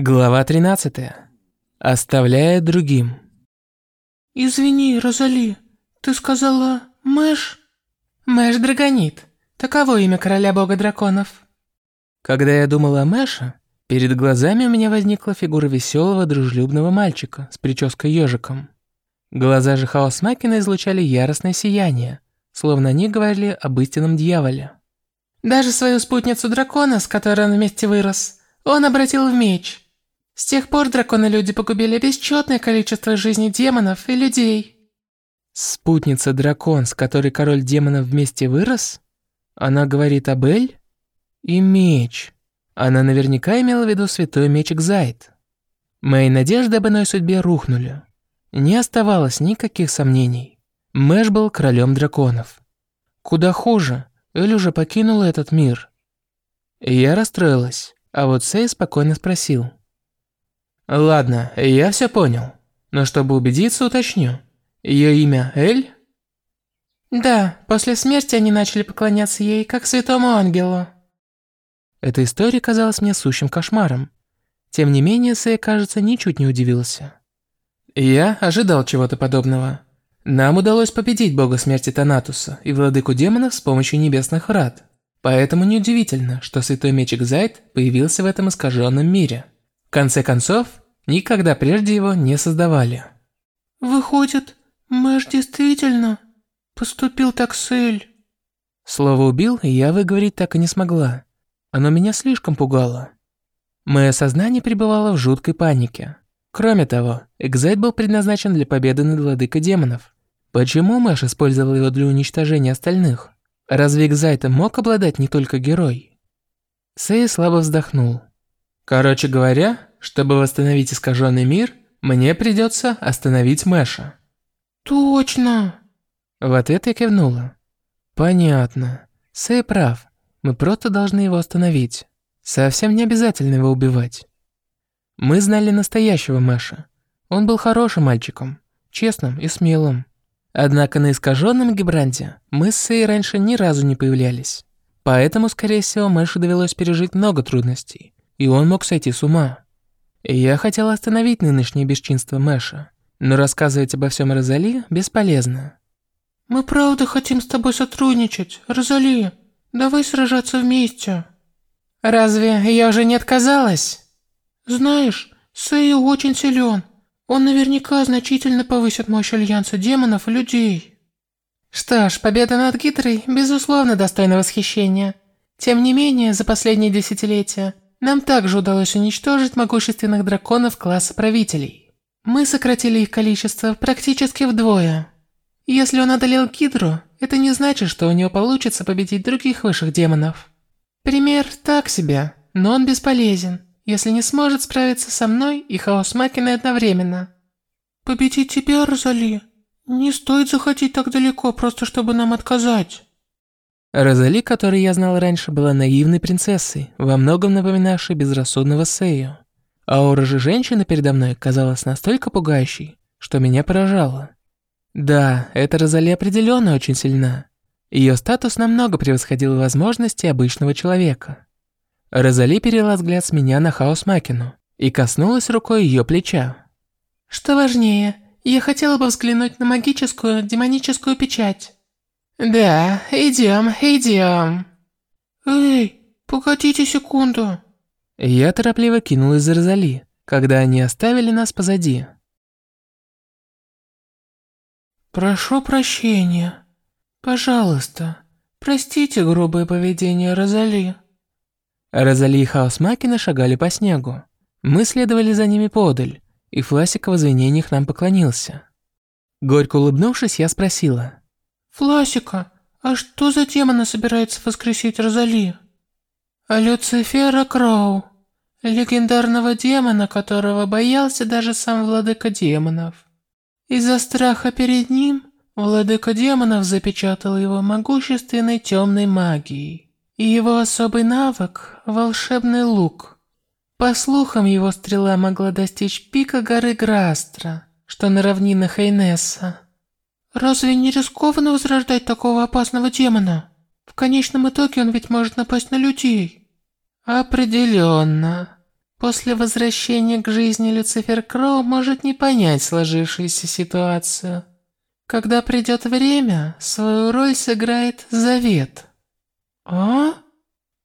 Глава 13. Оставляя другим. «Извини, Розали, ты сказала Мэш?» «Мэш Драгонит. Таково имя короля бога драконов». Когда я думала о Мэше, перед глазами у меня возникла фигура веселого, дружелюбного мальчика с прической ежиком. Глаза же Хаосмакина излучали яростное сияние, словно они говорили об истинном дьяволе. Даже свою спутницу дракона, с которой он вместе вырос, он обратил в меч – с тех пор драконы-люди погубили бесчетное количество жизней демонов и людей. Спутница-дракон, с которой король демонов вместе вырос? Она говорит об Эль? И меч. Она наверняка имела в виду святой меч Экзайт. Мои надежды об иной судьбе рухнули. Не оставалось никаких сомнений. Мэш был королем драконов. Куда хуже, Эль уже покинула этот мир. я расстроилась, а вот Сей спокойно спросил. Ладно, я все понял. Но чтобы убедиться, уточню. Ее имя Эль? Да, после смерти они начали поклоняться ей, как святому ангелу. Эта история казалась мне сущим кошмаром. Тем не менее, Сэй, кажется, ничуть не удивился. Я ожидал чего-то подобного. Нам удалось победить бога смерти Танатуса и владыку демонов с помощью небесных врат. Поэтому неудивительно, что святой меч Экзайт появился в этом искаженном мире. В конце концов, никогда прежде его не создавали. Выходит, Мэш действительно поступил так с Эль. Слово «убил» я выговорить так и не смогла. Оно меня слишком пугало. Мое сознание пребывало в жуткой панике. Кроме того, Экзайт был предназначен для победы над владыкой демонов. Почему Мэш использовал его для уничтожения остальных? Разве Экзайта мог обладать не только герой? Сэй слабо вздохнул. Короче говоря, чтобы восстановить искаженный мир, мне придется остановить Мэша. Точно. В ответ я кивнула. Понятно. Сэй прав. Мы просто должны его остановить. Совсем не обязательно его убивать. Мы знали настоящего Мэша. Он был хорошим мальчиком, честным и смелым. Однако на искаженном Гибранте мы с Сэй раньше ни разу не появлялись. Поэтому, скорее всего, Мэшу довелось пережить много трудностей и он мог сойти с ума. Я хотел остановить нынешнее бесчинство Мэша, но рассказывать обо всем Розали бесполезно. «Мы правда хотим с тобой сотрудничать, Розали. Давай сражаться вместе». «Разве я уже не отказалась?» «Знаешь, Сэй очень силен. Он наверняка значительно повысит мощь Альянса демонов и людей». Что ж, победа над Гидрой, безусловно, достойна восхищения. Тем не менее, за последние десятилетия нам также удалось уничтожить могущественных драконов класса правителей. Мы сократили их количество практически вдвое. Если он одолел Гидру, это не значит, что у него получится победить других высших демонов. Пример так себе, но он бесполезен, если не сможет справиться со мной и Хаос Макиной одновременно. Победить тебя, Розали? Не стоит заходить так далеко, просто чтобы нам отказать. Розали, которую я знал раньше, была наивной принцессой, во многом напоминавшей безрассудного Сею. Аура же женщины передо мной казалась настолько пугающей, что меня поражало. Да, эта Розали определенно очень сильна. Ее статус намного превосходил возможности обычного человека. Розали перевела взгляд с меня на Хаос Макину и коснулась рукой ее плеча. «Что важнее, я хотела бы взглянуть на магическую демоническую печать». «Да, идем, идем». «Эй, погодите секунду». Я торопливо кинулась за Розали, когда они оставили нас позади. «Прошу прощения. Пожалуйста, простите грубое поведение Розали». Розали и Хаос Макина шагали по снегу. Мы следовали за ними подаль, и Фласик в извинениях нам поклонился. Горько улыбнувшись, я спросила. «Фласика, а что за демона собирается воскресить Розали?» «А Люцифера Кроу, легендарного демона, которого боялся даже сам владыка демонов. Из-за страха перед ним, владыка демонов запечатал его могущественной темной магией. И его особый навык – волшебный лук. По слухам, его стрела могла достичь пика горы Грастра, что на равнинах Эйнесса. Разве не рискованно возрождать такого опасного демона? В конечном итоге он ведь может напасть на людей. Определенно. После возвращения к жизни Люцифер Кроу может не понять сложившуюся ситуацию. Когда придет время, свою роль сыграет Завет. А?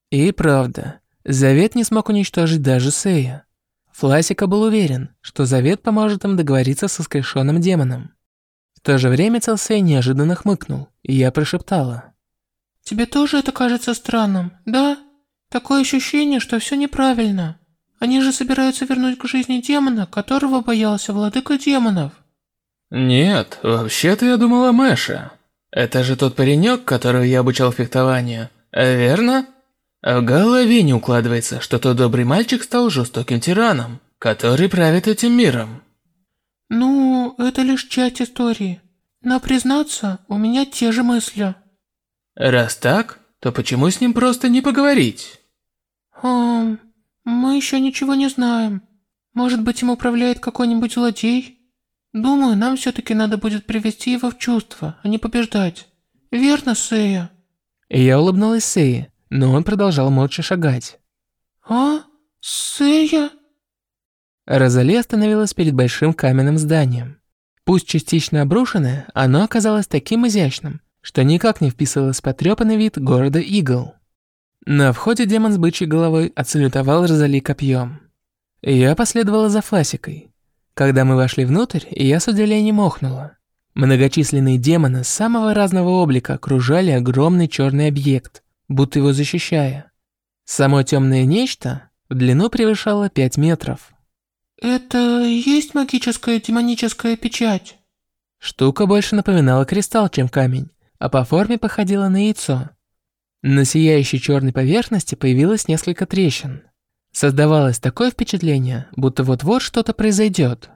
И правда, Завет не смог уничтожить даже Сея. Фласика был уверен, что Завет поможет им договориться со скрешенным демоном. В то же время Целсей неожиданно хмыкнул, и я прошептала. «Тебе тоже это кажется странным, да? Такое ощущение, что все неправильно. Они же собираются вернуть к жизни демона, которого боялся владыка демонов». «Нет, вообще-то я думала о Мэше. Это же тот паренек, которого я обучал фехтованию, верно?» В голове не укладывается, что тот добрый мальчик стал жестоким тираном, который правит этим миром. Ну, это лишь часть истории. Но признаться, у меня те же мысли. Раз так, то почему с ним просто не поговорить? Хм, мы еще ничего не знаем. Может быть, им управляет какой-нибудь злодей? Думаю, нам все-таки надо будет привести его в чувство, а не побеждать. Верно, Сэя? Я улыбнулась Сэе, но он продолжал молча шагать. «А? Сэя?» Розали остановилась перед большим каменным зданием. Пусть частично обрушенное, оно оказалось таким изящным, что никак не вписывалось в потрепанный вид города Игл. На входе демон с бычьей головой отсалютовал Розали копьем. Я последовала за Фласикой. Когда мы вошли внутрь, я с удивлением охнула. Многочисленные демоны самого разного облика окружали огромный черный объект, будто его защищая. Само темное нечто в длину превышало 5 метров. «Это есть магическая демоническая печать?» Штука больше напоминала кристалл, чем камень, а по форме походила на яйцо. На сияющей черной поверхности появилось несколько трещин. Создавалось такое впечатление, будто вот-вот что-то произойдет.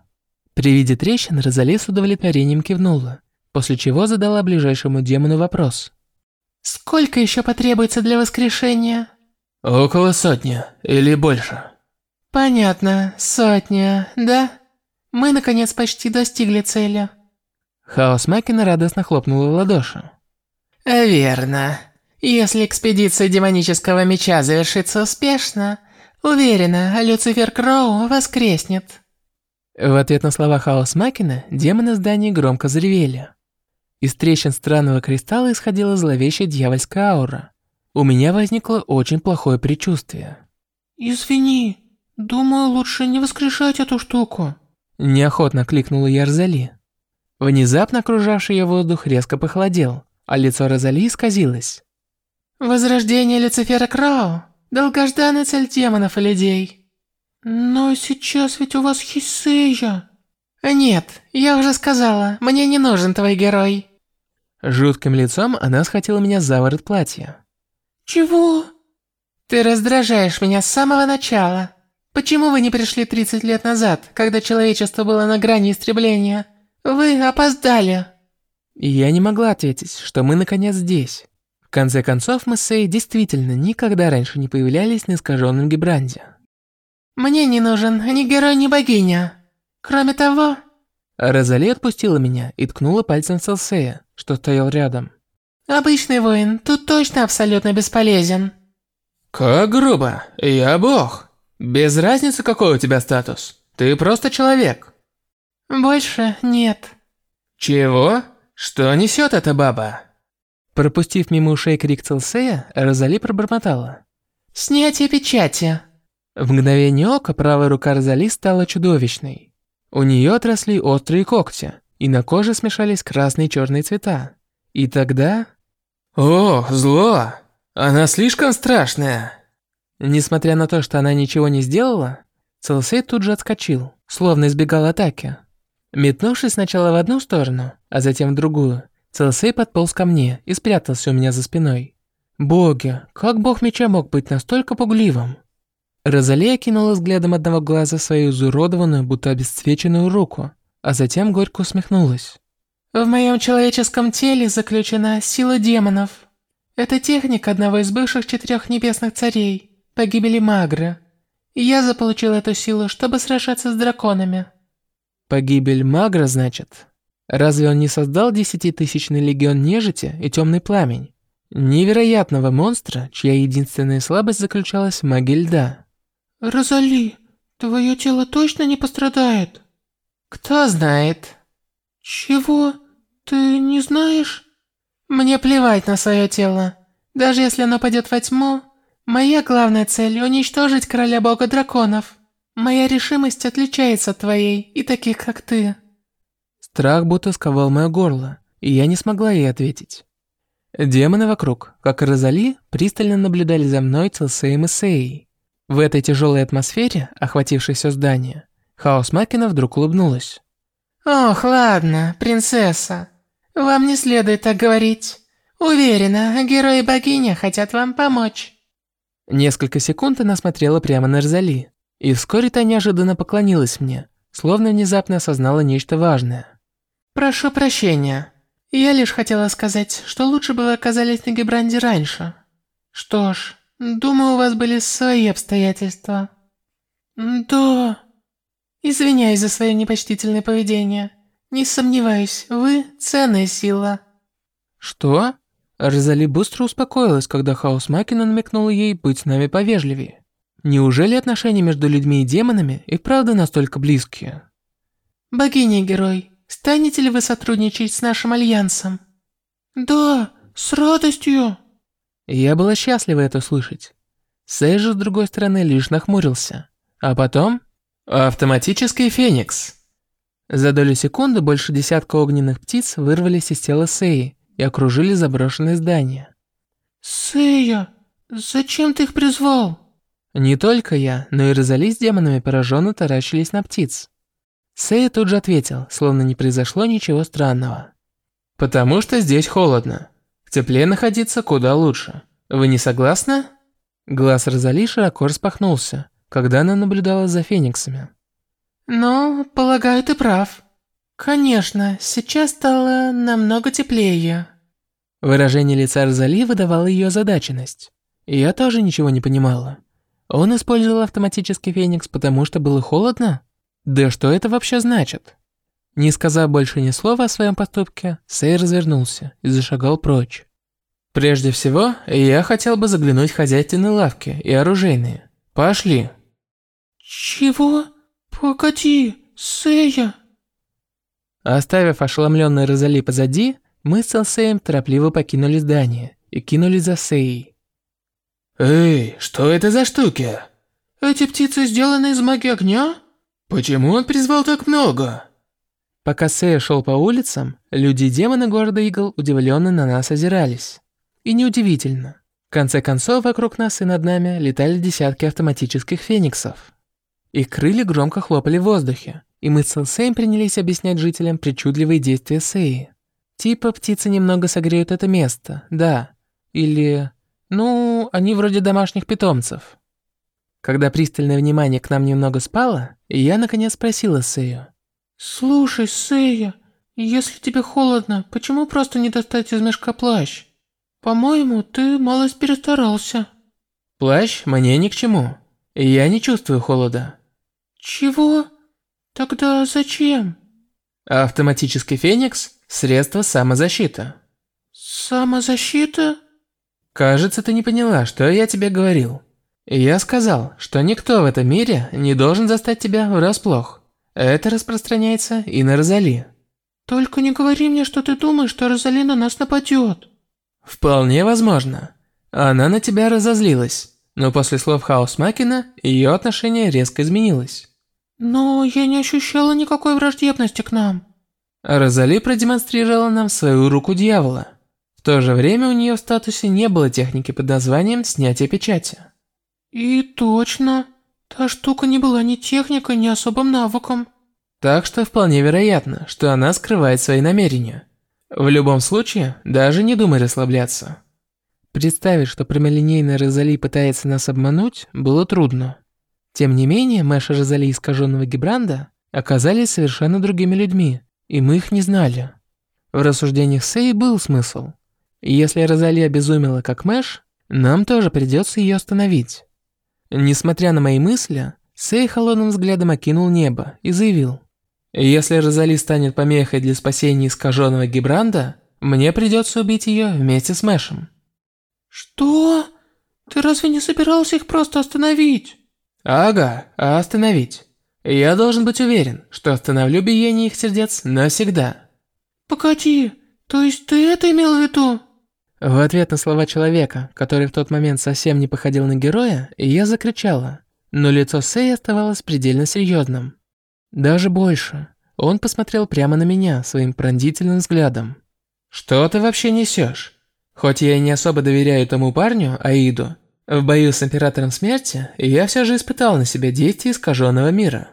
При виде трещин Розали с удовлетворением кивнула, после чего задала ближайшему демону вопрос. Сколько еще потребуется для воскрешения? Около сотни или больше. Понятно, сотня, да? Мы наконец почти достигли цели. Хаос Макина радостно хлопнула в ладоши. Верно. Если экспедиция демонического меча завершится успешно, уверена, Люцифер Кроу воскреснет. В ответ на слова Хаос Макина демоны здания громко заревели. Из трещин странного кристалла исходила зловещая дьявольская аура. У меня возникло очень плохое предчувствие. «Извини, думаю, лучше не воскрешать эту штуку». Неохотно кликнула я Розали. Внезапно окружавший ее воздух резко похолодел, а лицо Розали исказилось. «Возрождение Люцифера Крау. Долгожданная цель демонов и людей». «Но сейчас ведь у вас Хисея». «Нет, я уже сказала, мне не нужен твой герой». Жутким лицом она схватила меня за ворот платья. «Чего?» «Ты раздражаешь меня с самого начала. Почему вы не пришли 30 лет назад, когда человечество было на грани истребления? Вы опоздали». Я не могла ответить, что мы наконец здесь. В конце концов, мы с Сей действительно никогда раньше не появлялись на искаженном Гибранде. «Мне не нужен ни герой, ни богиня. Кроме того...» Розали отпустила меня и ткнула пальцем Селсея, что стоял рядом. «Обычный воин, тут точно абсолютно бесполезен». «Как грубо. Я бог. Без разницы, какой у тебя статус. Ты просто человек». «Больше нет». «Чего? Что несет эта баба?» Пропустив мимо ушей крик Целсея, Розали пробормотала. «Снятие печати». В мгновение ока правая рука Розали стала чудовищной. У нее отросли острые когти, и на коже смешались красные и черные цвета. И тогда... О, зло! Она слишком страшная. Несмотря на то, что она ничего не сделала, Целсей тут же отскочил, словно избегал атаки. Метнувшись сначала в одну сторону, а затем в другую, Целсей подполз ко мне и спрятался у меня за спиной. Боги, как бог меча мог быть настолько пугливым? Розалия кинула взглядом одного глаза свою изуродованную, будто обесцвеченную руку, а затем горько усмехнулась. «В моем человеческом теле заключена сила демонов. Это техника одного из бывших четырех небесных царей, погибели Магры. И я заполучил эту силу, чтобы сражаться с драконами». «Погибель Магра, значит? Разве он не создал десятитысячный легион нежити и темный пламень? Невероятного монстра, чья единственная слабость заключалась в магии льда?» «Розали, твое тело точно не пострадает? Кто знает? Чего? Ты не знаешь? Мне плевать на свое тело. Даже если оно пойдет во тьму, моя главная цель – уничтожить короля бога драконов. Моя решимость отличается от твоей и таких, как ты. Страх будто сковал мое горло, и я не смогла ей ответить. Демоны вокруг, как и Розали, пристально наблюдали за мной Целсеем и Сеей. В этой тяжелой атмосфере, охватившей все здание, Хаос Макина вдруг улыбнулась. «Ох, ладно, принцесса. Вам не следует так говорить. Уверена, герои богиня хотят вам помочь». Несколько секунд она смотрела прямо на Розали, и вскоре та неожиданно поклонилась мне, словно внезапно осознала нечто важное. «Прошу прощения. Я лишь хотела сказать, что лучше бы вы оказались на Гибранде раньше. Что ж, думаю, у вас были свои обстоятельства». «Да...» Извиняюсь за свое непочтительное поведение. Не сомневаюсь, вы – ценная сила». «Что?» Розали быстро успокоилась, когда Хаос Макина намекнула ей быть с нами повежливее. Неужели отношения между людьми и демонами и правда настолько близкие? «Богиня-герой, станете ли вы сотрудничать с нашим альянсом?» «Да, с радостью!» Я была счастлива это слышать. Сэй же, с другой стороны, лишь нахмурился. А потом Автоматический феникс. За долю секунды больше десятка огненных птиц вырвались из тела Сеи и окружили заброшенное здание. «Сея, зачем ты их призвал?» Не только я, но и Розали с демонами пораженно таращились на птиц. Сея тут же ответил, словно не произошло ничего странного. «Потому что здесь холодно. В тепле находиться куда лучше. Вы не согласны?» Глаз Розали широко распахнулся, когда она наблюдала за фениксами. «Ну, полагаю, ты прав. Конечно, сейчас стало намного теплее». Выражение лица Розали выдавало ее озадаченность. И я тоже ничего не понимала. Он использовал автоматический феникс, потому что было холодно? Да что это вообще значит? Не сказав больше ни слова о своем поступке, Сей развернулся и зашагал прочь. Прежде всего, я хотел бы заглянуть в хозяйственные лавки и оружейные. Пошли. «Чего? Погоди, Сэя!» Оставив ошеломленную Розали позади, мы с Сеем торопливо покинули здание и кинулись за Сеей. «Эй, что это за штуки?» «Эти птицы сделаны из магии огня?» «Почему он призвал так много?» Пока Сея шел по улицам, люди и демоны города Игл удивленно на нас озирались. И неудивительно. В конце концов, вокруг нас и над нами летали десятки автоматических фениксов. Их крылья громко хлопали в воздухе, и мы с Сэлсеем принялись объяснять жителям причудливые действия Сеи. Типа птицы немного согреют это место, да. Или... Ну, они вроде домашних питомцев. Когда пристальное внимание к нам немного спало, я наконец спросила Сею. «Слушай, Сея, если тебе холодно, почему просто не достать из мешка плащ? По-моему, ты малость перестарался». «Плащ мне ни к чему. Я не чувствую холода». «Чего? Тогда зачем?» «Автоматический феникс – средство самозащиты». «Самозащита?» «Кажется, ты не поняла, что я тебе говорил. Я сказал, что никто в этом мире не должен застать тебя врасплох. Это распространяется и на Розали». «Только не говори мне, что ты думаешь, что Розали на нас нападет». «Вполне возможно. Она на тебя разозлилась, но после слов Хаос Макина ее отношение резко изменилось. Но я не ощущала никакой враждебности к нам. Розали продемонстрировала нам свою руку дьявола. В то же время у нее в статусе не было техники под названием «снятие печати». И точно. Та штука не была ни техникой, ни особым навыком. Так что вполне вероятно, что она скрывает свои намерения. В любом случае, даже не думай расслабляться. Представить, что прямолинейная Розали пытается нас обмануть, было трудно. Тем не менее, Мэш и Розали искаженного Гибранда оказались совершенно другими людьми, и мы их не знали. В рассуждениях Сэй был смысл. И если Розали обезумела как Мэш, нам тоже придется ее остановить. Несмотря на мои мысли, Сэй холодным взглядом окинул небо и заявил. Если Розали станет помехой для спасения искаженного Гибранда, мне придется убить ее вместе с Мэшем. Что? Ты разве не собирался их просто остановить? Ага, а остановить. Я должен быть уверен, что остановлю биение их сердец навсегда. Погоди, то есть ты это имел в виду? В ответ на слова человека, который в тот момент совсем не походил на героя, я закричала, но лицо Сэй оставалось предельно серьезным. Даже больше. Он посмотрел прямо на меня своим пронзительным взглядом. «Что ты вообще несешь? Хоть я и не особо доверяю тому парню, Аиду, в бою с Императором Смерти я все же испытал на себе действие искаженного мира.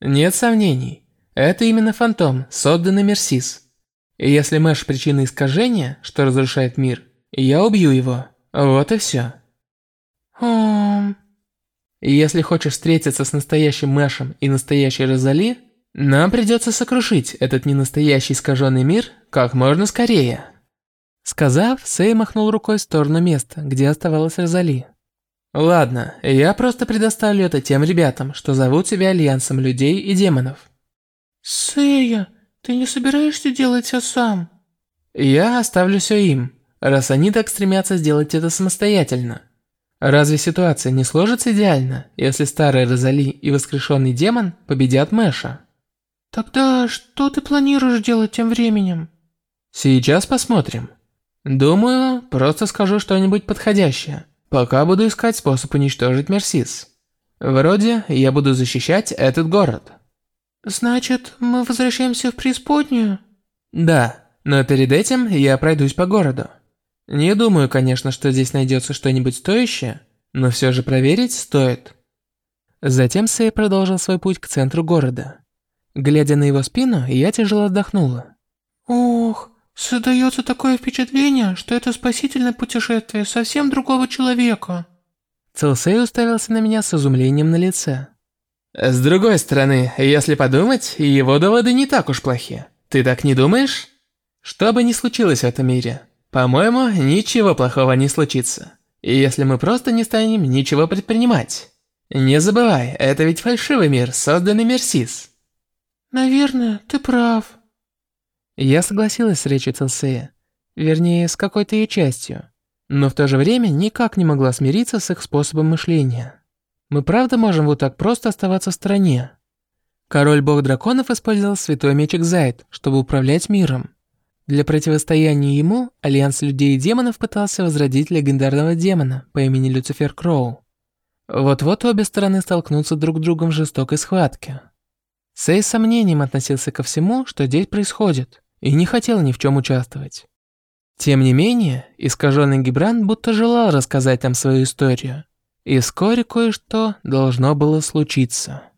Нет сомнений, это именно фантом, созданный Мерсис. И если Мэш причина искажения, что разрушает мир, я убью его. Вот и все. Хм... Если хочешь встретиться с настоящим Мэшем и настоящей Розали, нам придется сокрушить этот ненастоящий искаженный мир как можно скорее. Сказав, Сэй махнул рукой в сторону места, где оставалась Розали. Ладно, я просто предоставлю это тем ребятам, что зовут себя Альянсом людей и демонов. Сэя, ты не собираешься делать все сам? Я оставлю все им, раз они так стремятся сделать это самостоятельно. Разве ситуация не сложится идеально, если старая Розали и воскрешенный демон победят Мэша? Тогда что ты планируешь делать тем временем? Сейчас посмотрим. Думаю, просто скажу что-нибудь подходящее, пока буду искать способ уничтожить Мерсис. Вроде я буду защищать этот город. Значит, мы возвращаемся в преисподнюю? Да, но перед этим я пройдусь по городу. Не думаю, конечно, что здесь найдется что-нибудь стоящее, но все же проверить стоит. Затем Сэй продолжил свой путь к центру города. Глядя на его спину, я тяжело вздохнула. Ох, создается такое впечатление, что это спасительное путешествие совсем другого человека. Целсей уставился на меня с изумлением на лице. С другой стороны, если подумать, его доводы не так уж плохи. Ты так не думаешь? Что бы ни случилось в этом мире, по-моему, ничего плохого не случится. И если мы просто не станем ничего предпринимать. Не забывай, это ведь фальшивый мир, созданный Мерсис. Наверное, ты прав. Я согласилась с речью Целсея. Вернее, с какой-то ее частью. Но в то же время никак не могла смириться с их способом мышления. Мы правда можем вот так просто оставаться в стороне? Король-бог драконов использовал святой меч Икзайд, чтобы управлять миром. Для противостояния ему, Альянс людей и демонов пытался возродить легендарного демона по имени Люцифер Кроу. Вот-вот обе стороны столкнутся друг с другом в жестокой схватке. Сэй с сомнением относился ко всему, что здесь происходит, и не хотел ни в чем участвовать. Тем не менее, искаженный Гибран будто желал рассказать нам свою историю, и вскоре кое-что должно было случиться.